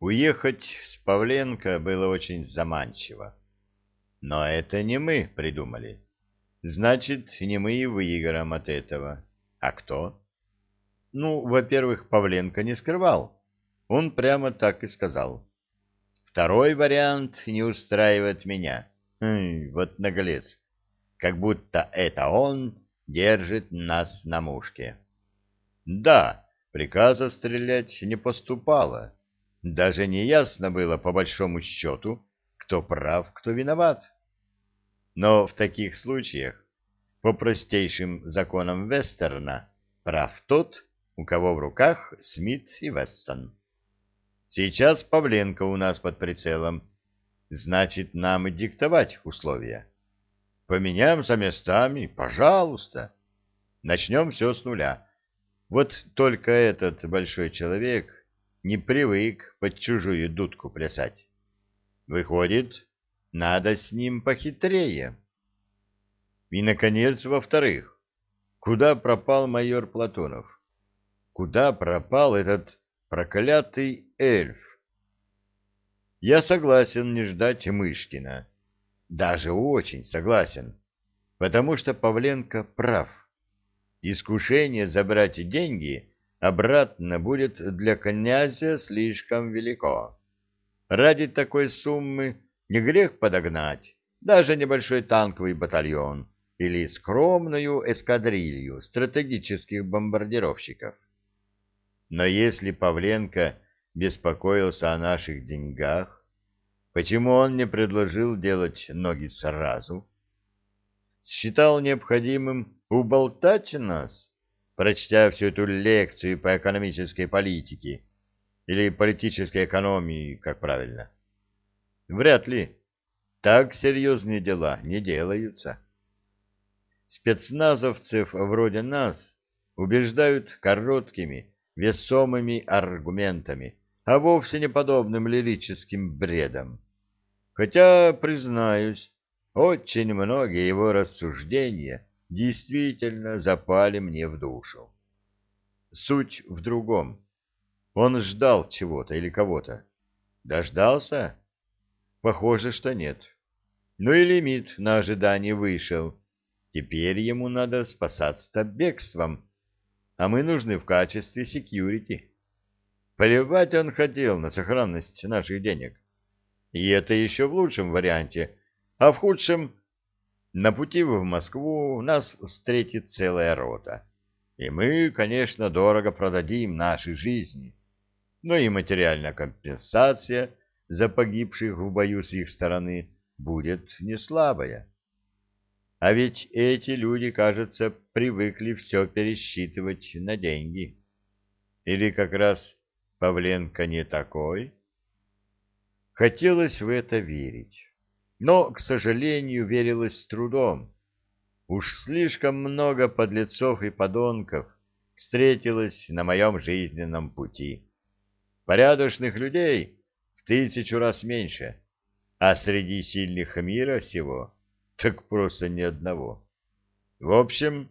Уехать с Павленко было очень заманчиво. Но это не мы придумали. Значит, не мы и выиграем от этого. А кто? Ну, во-первых, Павленко не скрывал. Он прямо так и сказал. Второй вариант не устраивает меня. Хм, вот наглец. Как будто это он держит нас на мушке. Да, приказа стрелять не поступало. Даже не ясно было, по большому счету, кто прав, кто виноват. Но в таких случаях, по простейшим законам Вестерна, прав тот, у кого в руках Смит и Вессон. Сейчас Павленко у нас под прицелом, значит, нам и диктовать условия. Поменяемся местами, пожалуйста. Начнем все с нуля. Вот только этот большой человек не привык под чужую дудку плясать. Выходит, надо с ним похитрее. И, наконец, во-вторых, куда пропал майор Платонов? Куда пропал этот проклятый эльф? Я согласен не ждать Мышкина. Даже очень согласен, потому что Павленко прав. Искушение забрать деньги обратно будет для князя слишком велико. Ради такой суммы не грех подогнать даже небольшой танковый батальон или скромную эскадрилью стратегических бомбардировщиков. Но если Павленко беспокоился о наших деньгах, почему он не предложил делать ноги сразу? Считал необходимым уболтать нас? Прочтя всю эту лекцию по экономической политике, или политической экономии, как правильно. Вряд ли. Так серьезные дела не делаются. Спецназовцев вроде нас убеждают короткими, весомыми аргументами, а вовсе не подобным лирическим бредом. Хотя, признаюсь, очень многие его рассуждения действительно запали мне в душу. Суть в другом. Он ждал чего-то или кого-то. Дождался? Похоже, что нет. Ну и лимит на ожидание вышел. Теперь ему надо спасаться бегством, а мы нужны в качестве секьюрити. Поливать он хотел на сохранность наших денег. И это еще в лучшем варианте, а в худшем на пути в Москву нас встретит целая рота. И мы, конечно, дорого продадим наши жизни. Но и материальная компенсация за погибших в бою с их стороны будет не слабая. А ведь эти люди, кажется, привыкли все пересчитывать на деньги. Или как раз Павленко не такой? Хотелось в это верить но, к сожалению, верилось с трудом. Уж слишком много подлецов и подонков встретилось на моем жизненном пути. Порядочных людей в тысячу раз меньше, а среди сильных мира всего так просто ни одного. В общем,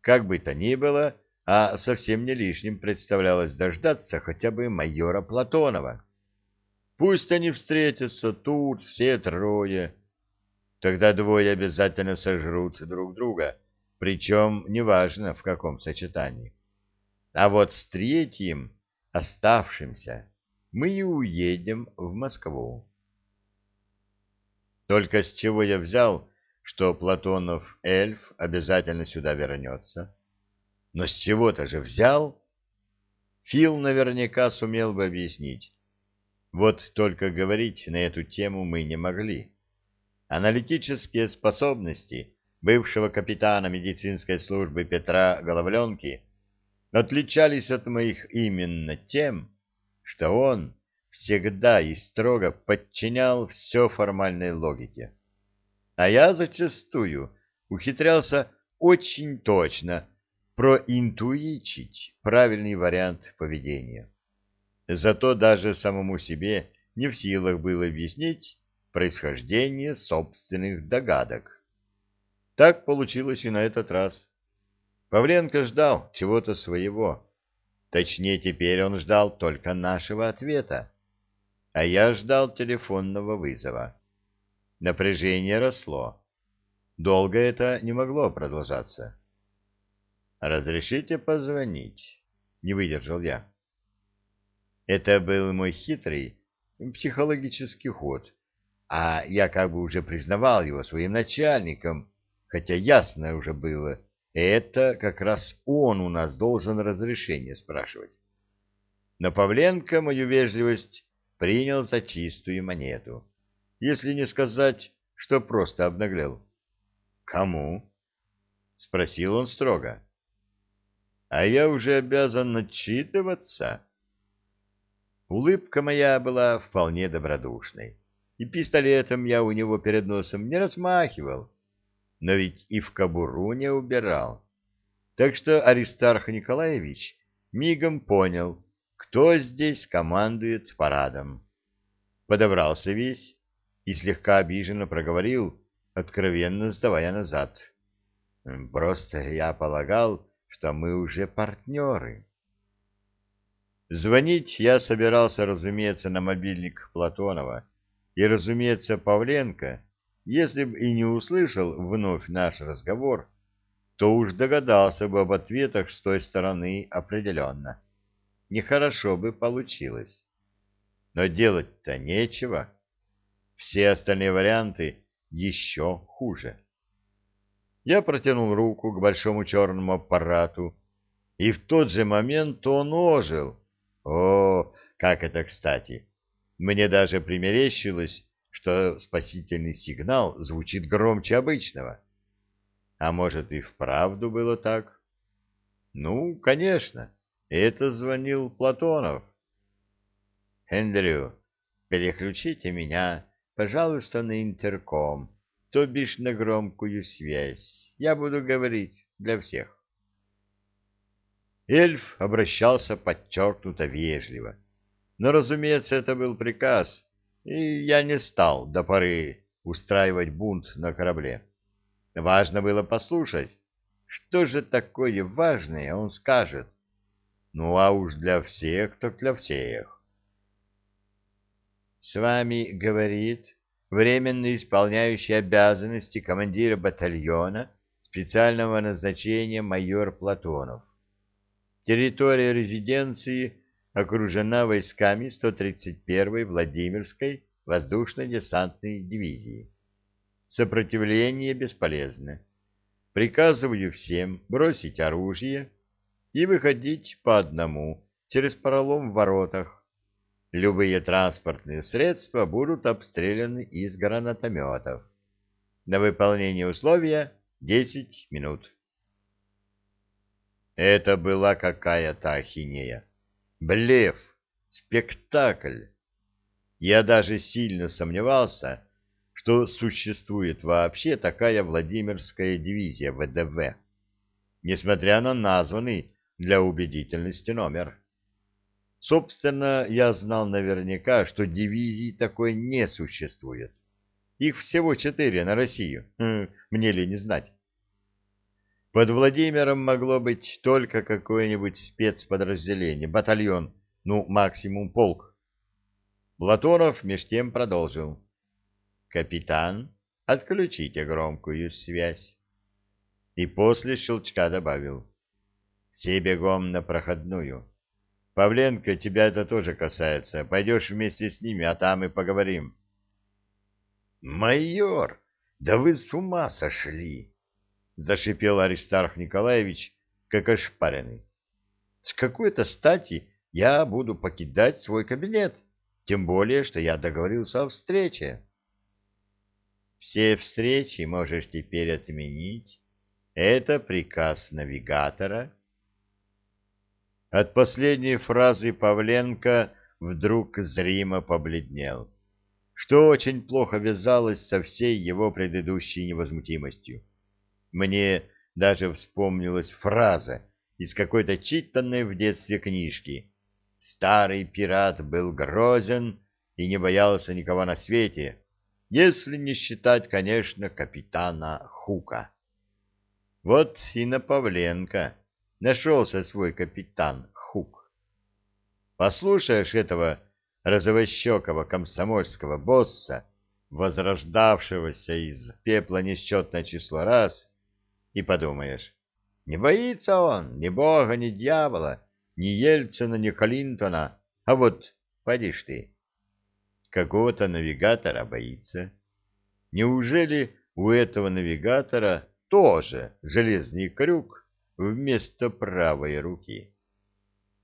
как бы то ни было, а совсем не лишним представлялось дождаться хотя бы майора Платонова. Пусть они встретятся тут, все трое. Тогда двое обязательно сожрут друг друга, причем неважно в каком сочетании. А вот с третьим, оставшимся, мы и уедем в Москву. Только с чего я взял, что Платонов эльф обязательно сюда вернется? Но с чего-то же взял? Фил наверняка сумел бы объяснить, вот только говорить на эту тему мы не могли. Аналитические способности бывшего капитана медицинской службы Петра Головленки отличались от моих именно тем, что он всегда и строго подчинял все формальной логике. А я зачастую ухитрялся очень точно проинтуичить правильный вариант поведения. Зато даже самому себе не в силах было объяснить происхождение собственных догадок. Так получилось и на этот раз. Павленко ждал чего-то своего. Точнее, теперь он ждал только нашего ответа. а я ждал телефонного вызова. Напряжение росло. Долго это не могло продолжаться. «Разрешите позвонить?» — не выдержал я. Это был мой хитрый психологический ход, а я как бы уже признавал его своим начальником, хотя ясно уже было, это как раз он у нас должен разрешение спрашивать. Но Павленко мою вежливость принял за чистую монету, если не сказать, что просто обнаглел. «Кому?» — спросил он строго. «А я уже обязан отчитываться». Улыбка моя была вполне добродушной, и пистолетом я у него перед носом не размахивал, но ведь и в кобуру не убирал. Так что Аристарх Николаевич мигом понял, кто здесь командует парадом. Подобрался весь и слегка обиженно проговорил, откровенно сдавая назад. Просто я полагал, что мы уже партнеры. Звонить я собирался, разумеется, на мобильник Платонова, и, разумеется, Павленко, если бы и не услышал вновь наш разговор, то уж догадался бы об ответах с той стороны определенно. Нехорошо бы получилось. Но делать-то нечего. Все остальные варианты еще хуже. Я протянул руку к большому черному аппарату, и в тот же момент он ожил, о, как это кстати! Мне даже примерещилось, что спасительный сигнал звучит громче обычного. А может, и вправду было так? Ну, конечно, это звонил Платонов. «Эндрю, переключите меня, пожалуйста, на интерком, то бишь на громкую связь. Я буду говорить для всех». Эльф обращался подчеркнуто вежливо. Но, разумеется, это был приказ, и я не стал до поры устраивать бунт на корабле. Важно было послушать, что же такое важное он скажет. Ну, а уж для всех, так для всех. С вами говорит временно исполняющий обязанности командира батальона специального назначения майор Платонов. Территория резиденции окружена войсками 131-й Владимирской воздушно-десантной дивизии. Сопротивление бесполезно. Приказываю всем бросить оружие и выходить по одному через пролом в воротах. Любые транспортные средства будут обстреляны из гранатометов. На выполнение условия 10 минут. Это была какая-то ахинея. Блеф, спектакль. Я даже сильно сомневался, что существует вообще такая Владимирская дивизия ВДВ, несмотря на названный для убедительности номер. Собственно, я знал наверняка, что дивизий такой не существует. Их всего четыре на Россию, хм, мне ли не знать. Под Владимиром могло быть только какое-нибудь спецподразделение, батальон, ну, максимум полк. Платонов меж тем продолжил. «Капитан, отключите громкую связь». И после щелчка добавил. «Все бегом на проходную. Павленко, тебя это тоже касается. Пойдешь вместе с ними, а там и поговорим». «Майор, да вы с ума сошли!» — зашипел Аристарх Николаевич, как ошпаренный. — С какой-то стати я буду покидать свой кабинет, тем более, что я договорился о встрече. — Все встречи можешь теперь отменить. Это приказ навигатора. От последней фразы Павленко вдруг зримо побледнел, что очень плохо вязалось со всей его предыдущей невозмутимостью. Мне даже вспомнилась фраза из какой-то читанной в детстве книжки. Старый пират был грозен и не боялся никого на свете, если не считать, конечно, капитана Хука. Вот и на Павленко нашелся свой капитан Хук. Послушаешь этого розовощекого комсомольского босса, возрождавшегося из пепла несчетное число раз, и подумаешь, не боится он ни бога, ни дьявола, ни Ельцина, ни Клинтона, а вот, поди ж ты, какого-то навигатора боится. Неужели у этого навигатора тоже железный крюк вместо правой руки?